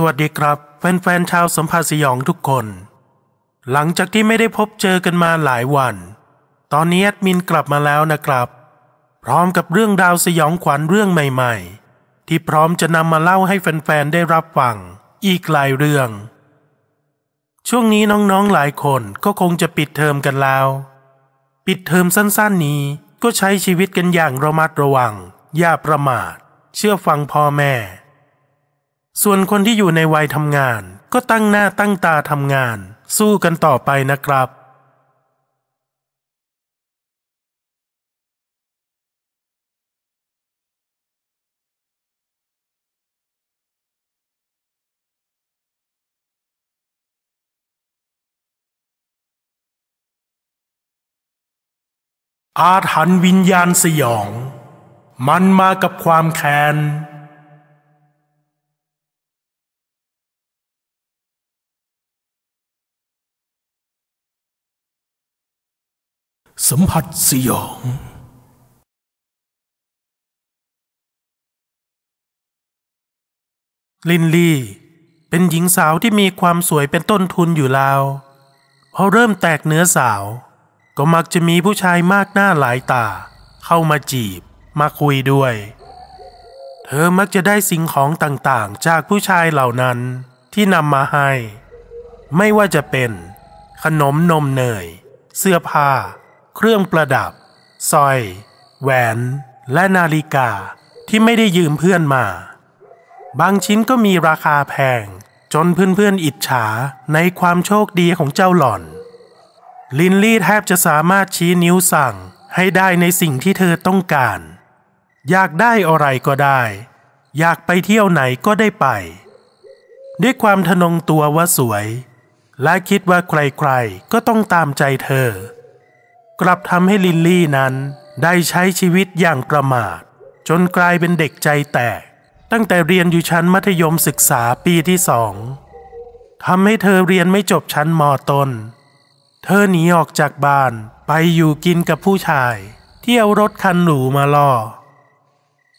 สวัสดีครับแฟนๆชาวสัมภาสยองทุกคน หลังจากที่ไม่ได้พบเจอกันมาหลายวัน ตอนนี้แอดมินกลับมาแล้วนะครับ พร้อมกับเรื่องราวสยองขวัญเรื่องใหม่ๆ ที่พร้อมจะนำมาเล่าให้แฟนๆได้รับฟังอีกหลายเรื่อง ช่วงนี้น้องๆหลายคนก็คงจะปิดเทอมกันแล้ว ปิดเทอมสั้นๆนี้ก็ใช้ชีวิตกันอย่างระมัดระวัง อย่าประมาท เชื่อฟังพ่อแม่ ส่วนคนที่อยู่ในวัยทำงาน ก็ตั้งหน้าตั้งตาทำงาน สู้กันต่อไปนะครับอาถรรพ์วิญญาณสยอง มันมากับความแค้น สัมผัสสยอง ลินลี่ เป็นหญิงสาวที่มีความสวยเป็นต้นทุนอยู่แล้วพอเริ่มแตกเนื้อสาว ก็มักจะมีผู้ชายมากหน้าหลายตา เข้ามาจีบ มาคุยด้วย เธอมักจะได้สิ่งของต่างๆ จากผู้ชายเหล่านั้นที่นำมาให้ ไม่ว่าจะเป็น ขนมนมเนย เสื้อผ้า เครื่องประดับสร้อย แหวน และนาฬิกาที่ไม่ได้ยืมเพื่อนมา บางชิ้นก็มีราคาแพง จนเพื่อนๆอิจฉาในความโชคดีของเจ้าหล่อน ลินลี่แทบจะสามารถชี้นิ้วสั่งให้ได้ในสิ่งที่เธอต้องการ อยากได้อะไรก็ได้ อยากไปเที่ยวไหนก็ได้ไป ด้วยความทะนงตัวว่าสวย และคิดว่าใครๆก็ต้องตามใจเธอ กลับทำให้ลินลี่นั้นได้ใช้ชีวิตอย่างประมาท จนกลายเป็นเด็กใจแตก ตั้งแต่เรียนอยู่ชั้นมัธยมศึกษาปีที่สองทำให้เธอเรียนไม่จบชั้นมต้น เธอหนีออกจากบ้านไปอยู่กินกับผู้ชาย ที่เอารถคันหรูมาล่อ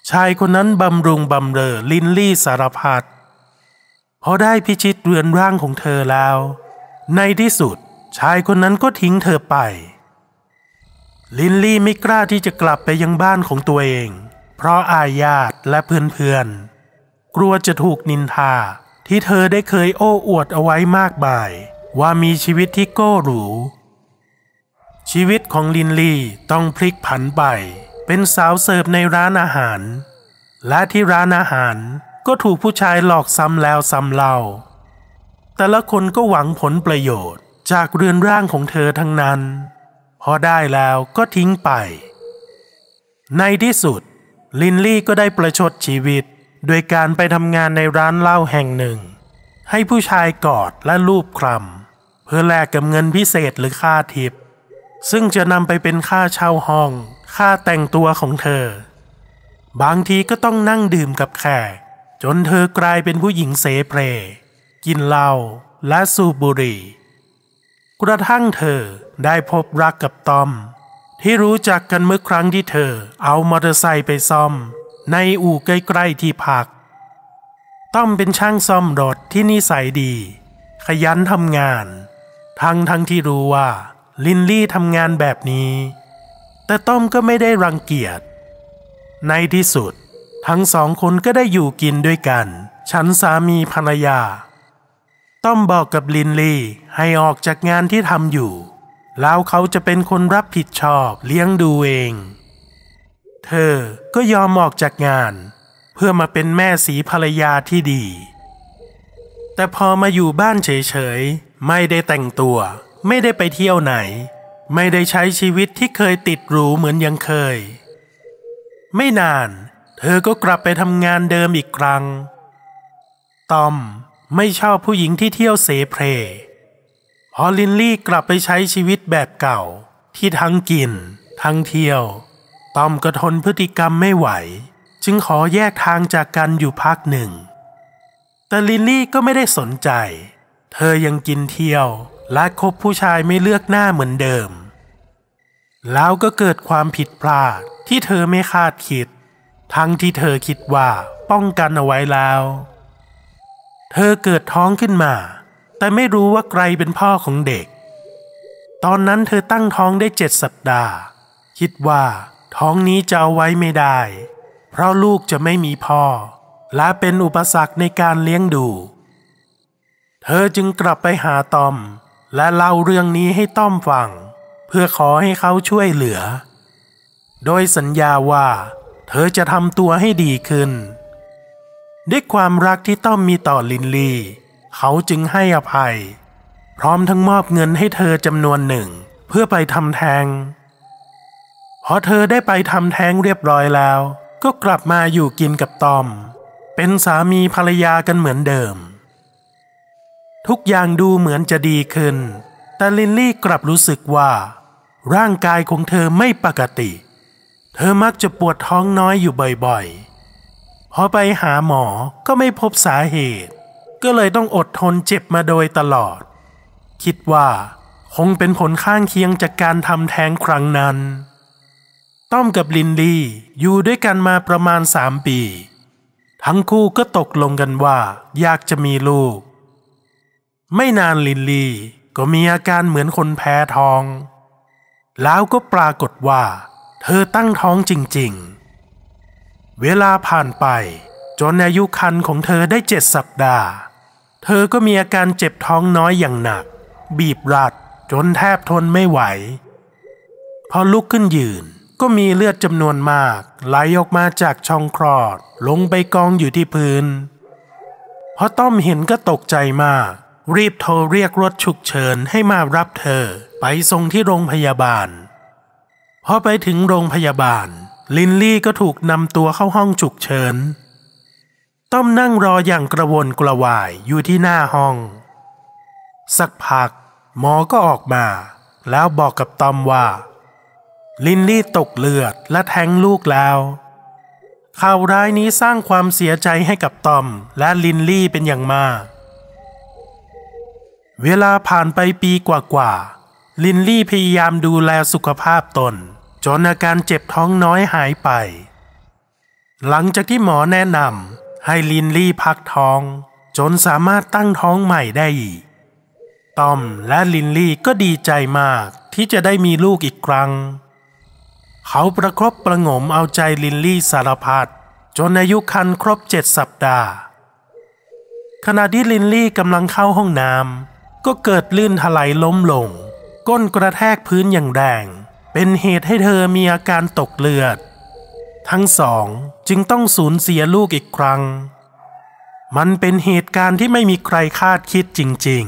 ชายคนนั้นบำรุงบำเรอลินลี่สารพัดพอได้พิชิตเรือนร่างของเธอแล้ว ในที่สุดชายคนนั้นก็ทิ้งเธอไป ลินลี่ไม่กล้าที่จะกลับไปยังบ้านของตัวเอง เพราะอาญาตและเพื่อนๆ กลัวจะถูกนินทา ที่เธอได้เคยโอ้อวดเอาไว้มากมาย ว่ามีชีวิตที่โก้หรู ชีวิตของลินลี่ต้องพลิกผันไป เป็นสาวเสิร์ฟในร้านอาหาร และที่ร้านอาหารก็ถูกผู้ชายหลอกซ้ำแล้วซ้ำเล่า แต่ละคนก็หวังผลประโยชน์จากเรือนร่างของเธอทั้งนั้น พอได้แล้วก็ทิ้งไป ในที่สุด ลินลี่ก็ได้ประชดชีวิต โดยการไปทำงานในร้านเหล้าแห่งหนึ่ง ให้ผู้ชายกอดและลูบคลำเพื่อแลกกับเงินพิเศษหรือค่าทิป ซึ่งจะนำไปเป็นค่าเช่าห้อง ค่าแต่งตัวของเธอ บางทีก็ต้องนั่งดื่มกับแขกจนเธอกลายเป็นผู้หญิงเสเพลกินเหล้าและสูบบุหรี่ กระทั่งเธอได้พบรักกับตอม ที่รู้จักกันเมื่อครั้งที่เธอเอามอเตอร์ไซค์ไปซ่อม ในอู่ใกล้ๆที่พัก ต้อมเป็นช่างซ่อมรถที่นิสัยดี ขยันทำงาน ทั้งทั้งที่รู้ว่า ลินลี่ทำงานแบบนี้ แต่ต้อมก็ไม่ได้รังเกียจ ในที่สุด ทั้งสองคนก็ได้อยู่กินด้วยกัน ฉันสามีภรรยา ต้อมบอกกับลินลี่ให้ออกจากงานที่ทำอยู่ แล้วเขาจะเป็นคนรับผิดชอบเลี้ยงดูเอง เธอก็ยอมออกจากงาน เพื่อมาเป็นแม่สีภรรยาที่ดี แต่พอมาอยู่บ้านเฉยๆ ไม่ได้แต่งตัว ไม่ได้ไปเที่ยวไหน ไม่ได้ใช้ชีวิตที่เคยติดหรูเหมือนยังเคย ไม่นาน เธอก็กลับไปทำงานเดิมอีกครั้ง ตอม ไม่ชอบผู้หญิงที่เที่ยวเสเพลพอลินลี่กลับไปใช้ชีวิตแบบเก่า ที่ทั้งกิน ทั้งเที่ยวตอมก็ทนพฤติกรรมไม่ไหว จึงขอแยกทางจากกันอยู่พักหนึ่ง แต่ลินลี่ก็ไม่ได้สนใจ เธอยังกินเที่ยว และคบผู้ชายไม่เลือกหน้าเหมือนเดิม แล้วก็เกิดความผิดพลาดที่เธอไม่คาดคิด ทั้งที่เธอคิดว่าป้องกันเอาไว้แล้ว เธอเกิดท้องขึ้นมา แต่ไม่รู้ว่าใครเป็นพ่อของเด็ก ตอนนั้นเธอตั้งท้องได้เจ็ดสัปดาห์ คิดว่า ท้องนี้จะเอาไว้ไม่ได้ เพราะลูกจะไม่มีพ่อ และเป็นอุปสรรคในการเลี้ยงดู เธอจึงกลับไปหาตอม และเล่าเรื่องนี้ให้ต้อมฟัง เพื่อขอให้เขาช่วยเหลือ โดยสัญญาว่า เธอจะทำตัวให้ดีขึ้น ด้วยความรักที่ต้อมมีต่อลินลี่ เขาจึงให้อภัย พร้อมทั้งมอบเงินให้เธอจำนวนหนึ่ง เพื่อไปทำแท้งพอเธอได้ไปทำแท้งเรียบร้อยแล้ว ก็กลับมาอยู่กินกับตอม เป็นสามีภรรยากันเหมือนเดิม ทุกอย่างดูเหมือนจะดีขึ้น แต่ลินลี่กลับรู้สึกว่า ร่างกายของเธอไม่ปกติ เธอมักจะปวดท้องน้อยอยู่บ่อยๆ อไปหาหมอก็ไม่พบสาเหตุ ก็เลยต้องอดทนเจ็บมาโดยตลอด คิดว่า คงเป็นผลข้างเคียงจากการทำแท้งครั้งนั้น ต้อมกับลินลี่อยู่ด้วยกันมาประมาณสามปี ทั้งคู่ก็ตกลงกันว่า อยากจะมีลูก ไม่นานลินลี่ก็มีอาการเหมือนคนแพ้ท้อง แล้วก็ปรากฏว่า เธอตั้งท้องจริง ๆ เวลาผ่านไป จนอายุคันของเธอได้เจ็ดสัปดาห์ เธอก็มีอาการเจ็บท้องน้อยอย่างหนัก บีบรัดจนแทบทนไม่ไหว พอลุกขึ้นยืนก็มีเลือดจำนวนมากไหลออกมาจากช่องคลอด ลงไปกองอยู่ที่พื้นพอต้อมเห็นก็ตกใจมาก รีบโทรเรียกรถฉุกเฉินให้มารับเธอ ไปส่งที่โรงพยาบาลพอไปถึงโรงพยาบาล ลินลี่ก็ถูกนำตัวเข้าห้องฉุกเฉิน ต้อมนั่งรออย่างกระวนกระวายอยู่ที่หน้าห้อง สักพัก หมอก็ออกมา แล้วบอกกับตอมว่า ลินลี่ตกเลือดและแท้งลูกแล้ว ข่าวร้ายนี้สร้างความเสียใจให้กับตอมและลินลี่เป็นอย่างมาก เวลาผ่านไปปีกว่าๆลินลี่พยายามดูแลสุขภาพตน จนอาการเจ็บท้องน้อยหายไป หลังจากที่หมอแนะนำให้ลินลี่พักท้อง จนสามารถตั้งท้องใหม่ได้อีกตอมและลินลี่ก็ดีใจมากที่จะได้มีลูกอีกครั้ง เขาประครบประงมเอาใจลินลี่สารพัดจนอายุคันครบเจ็ดสัปดาห์ ขณะที่ลินลี่กำลังเข้าห้องน้ำก็เกิดลื่นถลายล้มลง ก้นกระแทกพื้นอย่างแรง เป็นเหตุให้เธอมีอาการตกเลือด ทั้งสองจึงต้องสูญเสียลูกอีกครั้ง มันเป็นเหตุการณ์ที่ไม่มีใครคาดคิดจริง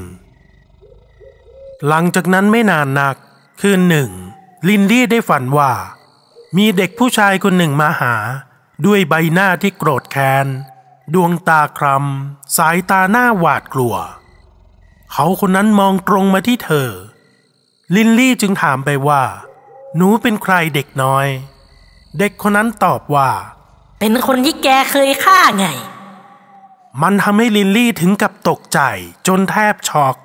ๆ หลังจากนั้นไม่นานนัก คืนหนึ่ง ลินลี่ได้ฝันว่า มีเด็กผู้ชายคนหนึ่งมาหา ด้วยใบหน้าที่โกรธแค้น ดวงตาคลำสายตาหน้าหวาดกลัว เขาคนนั้นมองตรงมาที่เธอ ลินลี่จึงถามไปว่า หนูเป็นใครเด็กน้อย เด็กคนนั้นตอบว่า เป็นคนที่แกเคยฆ่าไง มันทำให้ลินลี่ถึงกับตกใจจนแทบช็อก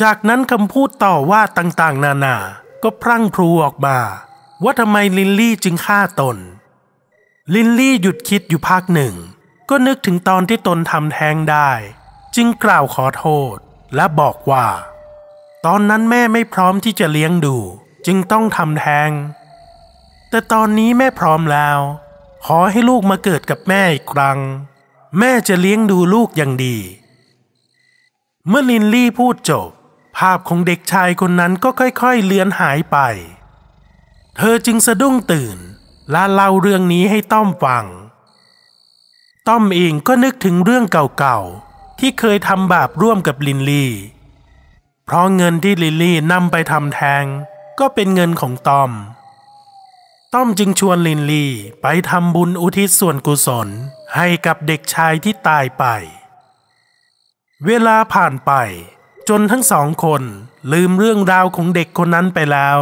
จากนั้นคำพูดต่อว่าต่างๆ นานาก็พรั่งพรูออกมา ว่าทำไมลินลี่จึงฆ่าตน ลินลี่หยุดคิดอยู่พักหนึ่ง ก็นึกถึงตอนที่ตนทำแท้งได้ จึงกล่าวขอโทษและบอกว่า ตอนนั้นแม่ไม่พร้อมที่จะเลี้ยงดู จึงต้องทำแท้ง แต่ตอนนี้แม่พร้อมแล้ว ขอให้ลูกมาเกิดกับแม่อีกครั้ง แม่จะเลี้ยงดูลูกอย่างดี เมื่อลินลี่พูดจบ ภาพของเด็กชายคนนั้นก็ค่อยๆเลือนหายไป เธอจึงสะดุ้งตื่นและเล่าเรื่องนี้ให้ต้อมฟัง ต้อมเองก็นึกถึงเรื่องเก่าๆ ที่เคยทำบาปร่วมกับลินลี่ เพราะเงินที่ลินลี่นำไปทำแทง ก็เป็นเงินของต้อม ต้อมจึงชวนลินลี่ไปทำบุญอุทิศส่วนกุศลให้กับเด็กชายที่ตายไป เวลาผ่านไป จนทั้งสองคนลืมเรื่องราวของเด็กคนนั้นไปแล้ว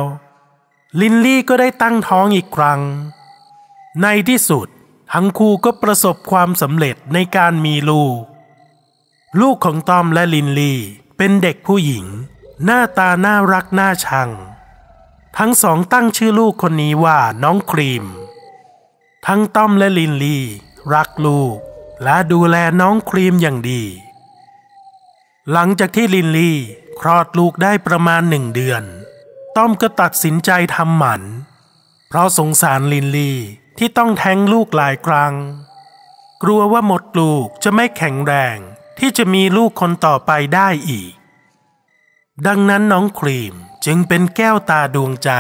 ลินลี่ก็ได้ตั้งท้องอีกครั้ง ในที่สุดทั้งคู่ก็ประสบความสำเร็จในการมีลูก ลูกของตอมและลินลี่เป็นเด็กผู้หญิง หน้าตาน่ารักน่าชัง ทั้งสองตั้งชื่อลูกคนนี้ว่าน้องครีม ทั้งต้อมและลินลีรักลูก และดูแลน้องครีมอย่างดี หลังจากที่ลินลีคลอดลูกได้ประมาณหนึ่งเดือน ต้อมก็ตัดสินใจทำหมัน เพราะสงสารลินลีที่ต้องแท้งลูกหลายครั้ง กลัวว่าหมดลูกจะไม่แข็งแรงที่จะมีลูกคนต่อไปได้อีก ดังนั้นน้องครีม จึงเป็นแก้วตาดวงใจ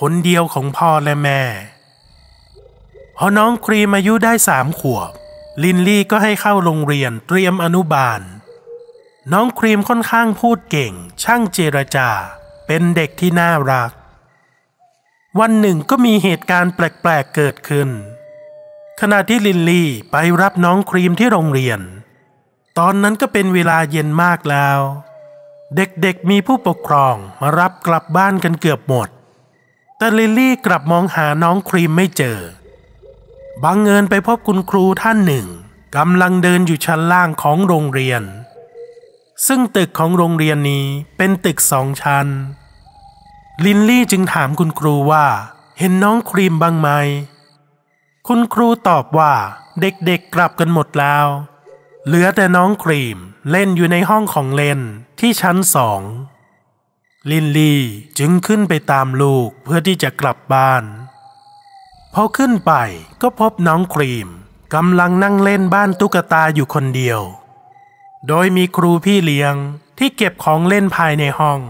คนเดียวของพ่อและแม่ พอน้องครีมอายุได้สามขวบ ลินลี่ก็ให้เข้าโรงเรียนเตรียมอนุบาล น้องครีมค่อนข้างพูดเก่ง ช่างเจรจา เป็นเด็กที่น่ารัก วันหนึ่งก็มีเหตุการณ์แปลกๆเกิดขึ้น ขณะที่ลินลี่ไปรับน้องครีมที่โรงเรียน ตอนนั้นก็เป็นเวลาเย็นมากแล้ว เด็กๆมีผู้ปกครองมารับกลับบ้านกันเกือบหมด แต่ลิลลี่กลับมองหาน้องครีมไม่เจอ บังเอิญไปพบคุณครูท่านหนึ่งกำลังเดินอยู่ชั้นล่างของโรงเรียน ซึ่งตึกของโรงเรียนนี้เป็นตึกสองชั้น ลินลี่จึงถามคุณครูว่า เห็นน้องครีมบ้างไหม คุณครูตอบว่าเด็กๆกลับกันหมดแล้ว เหลือแต่น้องครีม เล่นอยู่ในห้องของเล่นที่ชั้นสอง ลินลี่จึงขึ้นไปตามลูกเพื่อที่จะกลับบ้าน พอขึ้นไปก็พบน้องครีมกำลังนั่งเล่นบ้านตุ๊กตาอยู่คนเดียว โดยมีครูพี่เลี้ยงที่เก็บของเล่นภายในห้อง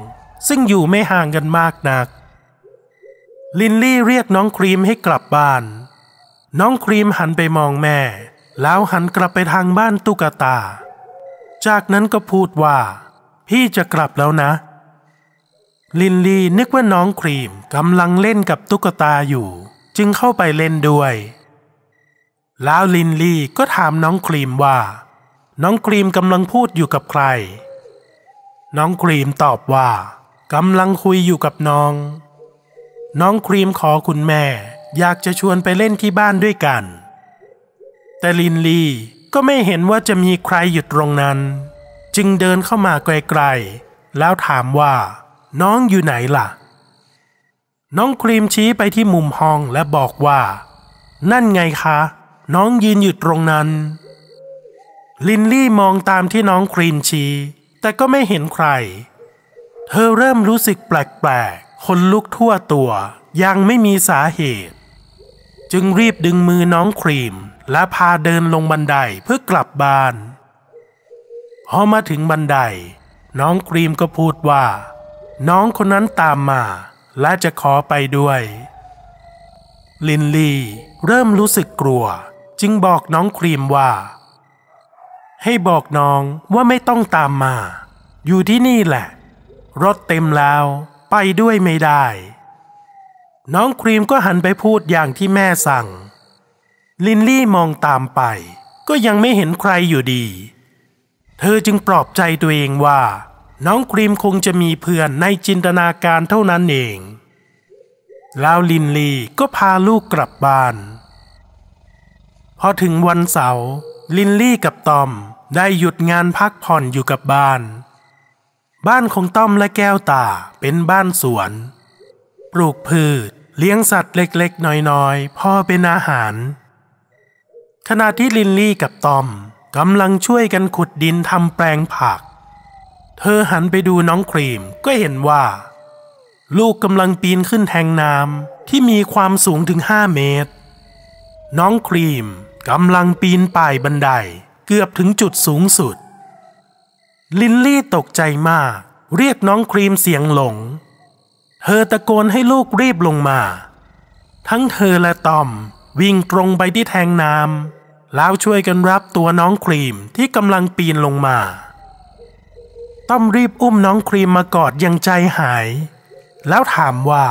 ซึ่งอยู่ไม่ห่างกันมากนัก ลินลี่เรียกน้องครีมให้กลับบ้าน น้องครีมหันไปมองแม่ แล้วหันกลับไปทางบ้านตุ๊กตา จากนั้นก็พูดว่า พี่จะกลับแล้วนะ ลินลีนึกว่าน้องครีมกำลังเล่นกับตุ๊กตาอยู่ จึงเข้าไปเล่นด้วย แล้วลินลีก็ถามน้องครีมว่า น้องครีมกำลังพูดอยู่กับใคร น้องครีมตอบว่ากำลังคุยอยู่กับน้อง น้องครีมขอคุณแม่ อยากจะชวนไปเล่นที่บ้านด้วยกัน แต่ลินลี ก็ไม่เห็นว่าจะมีใครอยู่ตรงนั้น จึงเดินเข้ามาไกลๆ แล้วถามว่า น้องอยู่ไหนล่ะ น้องครีมชี้ไปที่มุมห้องและบอกว่า นั่นไงคะ น้องยืนอยู่ตรงนั้น ลินลี่มองตามที่น้องครีมชี้ แต่ก็ไม่เห็นใคร เธอเริ่มรู้สึกแปลกๆคนลุกทั่วตัวยังไม่มีสาเหตุ จึงรีบดึงมือน้องครีม และพาเดินลงบันไดเพื่อกลับบ้าน พอมาถึงบันได น้องครีมก็พูดว่า น้องคนนั้นตามมา และจะขอไปด้วย ลินลีเริ่มรู้สึกกลัว จึงบอกน้องครีมว่า ให้บอกน้องว่าไม่ต้องตามมา อยู่ที่นี่แหละ รถเต็มแล้วไปด้วยไม่ได้ น้องครีมก็หันไปพูดอย่างที่แม่สั่ง ลินลี่มองตามไป ก็ยังไม่เห็นใครอยู่ดี เธอจึงปลอบใจตัวเองว่า น้องครีมคงจะมีเพื่อนในจินตนาการเท่านั้นเอง แล้วลินลี่ก็พาลูกกลับบ้าน พอถึงวันเสาร์ลินลี่กับตอมได้หยุดงานพักผ่อนอยู่กับบ้าน บ้านของต้อมและแก้วตาเป็นบ้านสวน ปลูกพืช เลี้ยงสัตว์เล็กๆ น้อยๆ พอเป็นอาหาร ขณะที่ลินลี่กับตอมกำลังช่วยกันขุดดินทำแปลงผัก เธอหันไปดูน้องครีมก็เห็นว่า ลูกกำลังปีนขึ้นแทงน้ำที่มีความสูงถึงห้าเมตร น้องครีมกำลังปีนป่ายบันไดเกือบถึงจุดสูงสุด ลินลี่ตกใจมาก เรียกน้องครีมเสียงหลง เธอตะโกนให้ลูกรีบลงมา ทั้งเธอและตอมวิ่งตรงไปที่แทงน้ำ แล้วช่วยกันรับตัวน้องครีมที่กำลังปีนลงมา ต้อมรีบอุ้มน้องครีมมากอดยังใจหาย แล้วถามว่า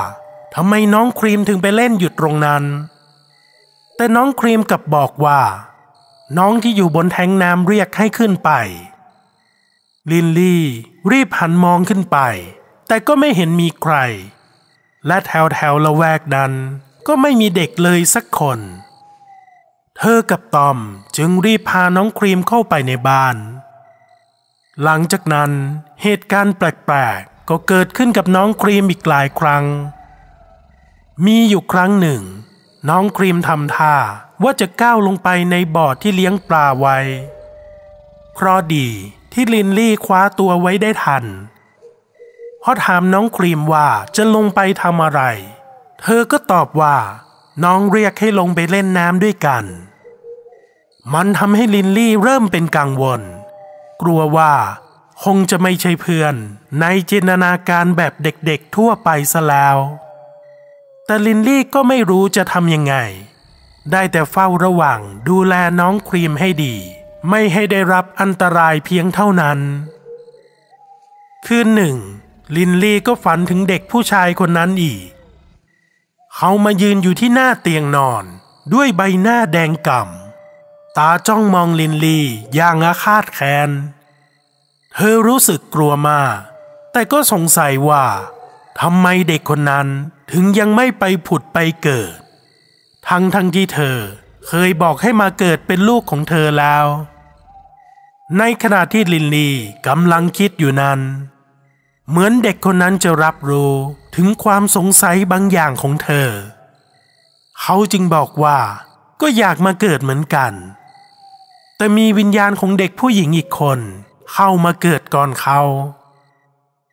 ทำไมน้องครีมถึงไปเล่นอยู่ตรงนั้น แต่น้องครีมกลับบอกว่า น้องที่อยู่บนแทงน้ำเรียกให้ขึ้นไป ลินลี่รีบหันมองขึ้นไป แต่ก็ไม่เห็นมีใคร และแถวแถวละแวกนั้นก็ไม่มีเด็กเลยสักคน เธอกับตอมจึงรีบพาน้องครีมเข้าไปในบ้าน หลังจากนั้นเหตุการณ์แปลกๆ ก็เกิดขึ้นกับน้องครีมอีกหลายครั้ง มีอยู่ครั้งหนึ่ง น้องครีมทำท่าว่าจะก้าวลงไปในบ่อที่เลี้ยงปลาไว้ เพราะดีที่ลินลี่คว้าตัวไว้ได้ทันพอถามน้องครีมว่าจะลงไปทำอะไร เธอก็ตอบว่าน้องเรียกให้ลงไปเล่นน้ำด้วยกัน มันทำให้ลินลี่เริ่มเป็นกังวล กลัวว่า คงจะไม่ใช่เพื่อนในจินตนาการแบบเด็กๆทั่วไปซะแล้ว แต่ลินลี่ก็ไม่รู้จะทำยังไง ได้แต่เฝ้าระวังดูแลน้องครีมให้ดี ไม่ให้ได้รับอันตรายเพียงเท่านั้น คืนหนึ่ง ลินลี่ก็ฝันถึงเด็กผู้ชายคนนั้นอีก เขามายืนอยู่ที่หน้าเตียงนอน ด้วยใบหน้าแดงก่ำ ตาจ้องมองลินลีอย่างอาฆาตแค้น เธอรู้สึกกลัวมาก แต่ก็สงสัยว่าทำไมเด็กคนนั้นถึงยังไม่ไปผุดไปเกิด ทั้งทั้งที่เธอเคยบอกให้มาเกิดเป็นลูกของเธอแล้ว ในขณะที่ลินลีกำลังคิดอยู่นั้น เหมือนเด็กคนนั้นจะรับรู้ถึงความสงสัยบางอย่างของเธอ เขาจึงบอกว่าก็อยากมาเกิดเหมือนกัน แต่มีวิญญาณของเด็กผู้หญิงอีกคน เข้ามาเกิดก่อนเขา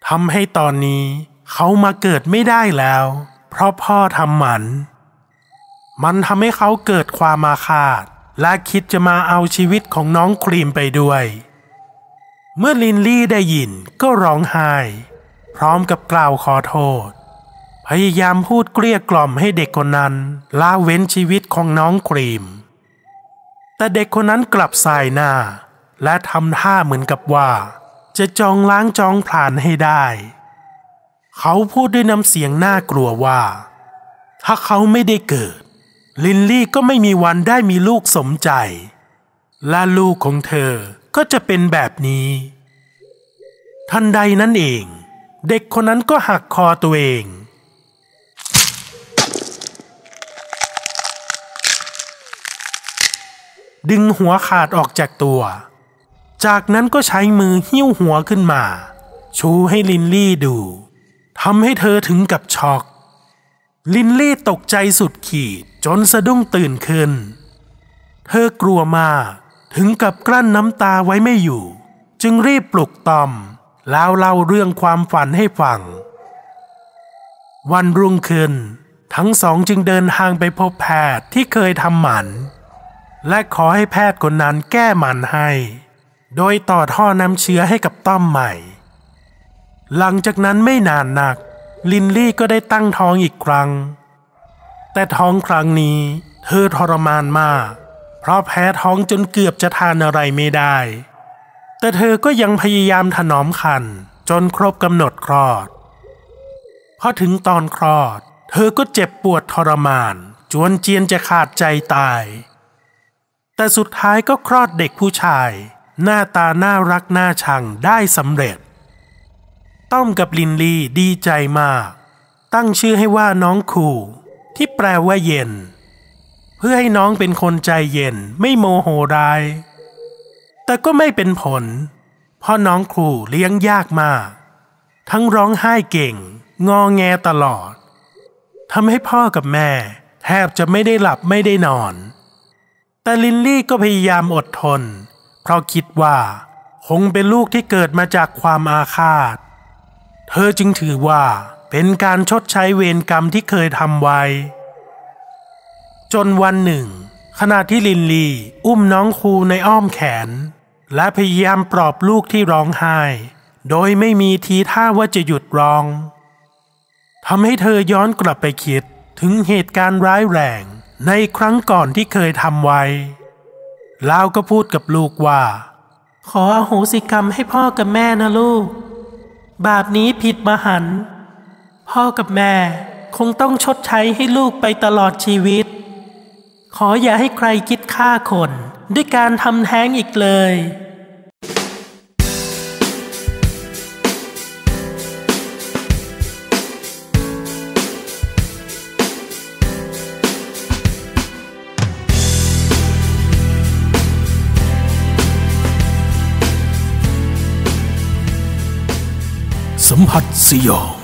ทำให้ตอนนี้เขามาเกิดไม่ได้แล้ว เพราะพ่อทำหมัน มันทำให้เขาเกิดความมาคาด และคิดจะมาเอาชีวิตของน้องครีมไปด้วย เมื่อลินลี่ได้ยินก็ร้องไห้ พร้อมกับกล่าวขอโทษ พยายามพูดเกลี้ยกล่อมให้เด็กคนนั้นละเว้นชีวิตของน้องครีม แต่เด็กคนนั้นกลับสายหน้า และทำท่าเหมือนกับว่า จะจองล้างจองผลาญให้ได้ เขาพูดด้วยน้ำเสียงน่ากลัวว่า ถ้าเขาไม่ได้เกิด ลินลี่ก็ไม่มีวันได้มีลูกสมใจ และลูกของเธอก็จะเป็นแบบนี้ ทันใดนั้นเอง เด็กคนนั้นก็หักคอตัวเอง ดึงหัวขาดออกจากตัว จากนั้นก็ใช้มือหิ้วหัวขึ้นมา ชูให้ลินลี่ดูทำให้เธอถึงกับช็อก ลินลี่ตกใจสุดขีดจนสะดุ้งตื่นขึ้น เธอกลัวมากถึงกับกลั้นน้ำตาไว้ไม่อยู่ จึงรีบปลุกตอม แล้วเล่าเรื่องความฝันให้ฟัง วันรุ่งขึ้น ทั้งสองจึงเดินทางไปพบแพทย์ที่เคยทำหมัน และขอให้แพทย์คนนั้นแก้มันให้ โดยต่อท่อน้ำเชื้อให้กับต้อมใหม่ หลังจากนั้นไม่นานนัก ลินลี่ก็ได้ตั้งท้องอีกครั้ง แต่ท้องครั้งนี้เธอทรมานมาก เพราะแพ้ท้องจนเกือบจะทานอะไรไม่ได้ แต่เธอก็ยังพยายามถนอมคันจนครบกำหนดคลอดพอถึงตอนคลอด เธอก็เจ็บปวดทรมาน จวนเจียนจะขาดใจตาย แต่สุดท้ายก็คลอดเด็กผู้ชาย หน้าตาน่ารักน่าชังได้สำเร็จ ต้อมกับลินลีดีใจมาก ตั้งชื่อให้ว่าน้องคูที่แปลว่าเย็น เพื่อให้น้องเป็นคนใจเย็นไม่โมโหร้าย แต่ก็ไม่เป็นผล เพราะน้องครูเลี้ยงยากมาก ทั้งร้องไห้เก่ง งอแงตลอดทำให้พ่อกับแม่ แทบจะไม่ได้หลับไม่ได้นอน แต่ลินลี่ก็พยายามอดทน เพราะคิดว่า คงเป็นลูกที่เกิดมาจากความอาฆาต เธอจึงถือว่าเป็นการชดใช้เวรกรรมที่เคยทำไว้ จนวันหนึ่ง ขณะที่ลินลี่อุ้มน้องครูในอ้อมแขน และพยายามปลอบลูกที่ร้องไห้ โดยไม่มีทีท่าว่าจะหยุดร้องทำให้เธอย้อนกลับไปคิดถึงเหตุการณ์ร้ายแรง ในครั้งก่อนที่เคยทำไว้แล้วก็พูดกับลูกว่า ขออโหสิกรรมให้พ่อกับแม่นะลูก บาปนี้ผิดมหันต์พ่อกับแม่คงต้องชดใช้ให้ลูกไปตลอดชีวิต ขออย่าให้ใครคิดฆ่าคน ด้วยการทำแท้งอีกเลย สัมผัสสยอง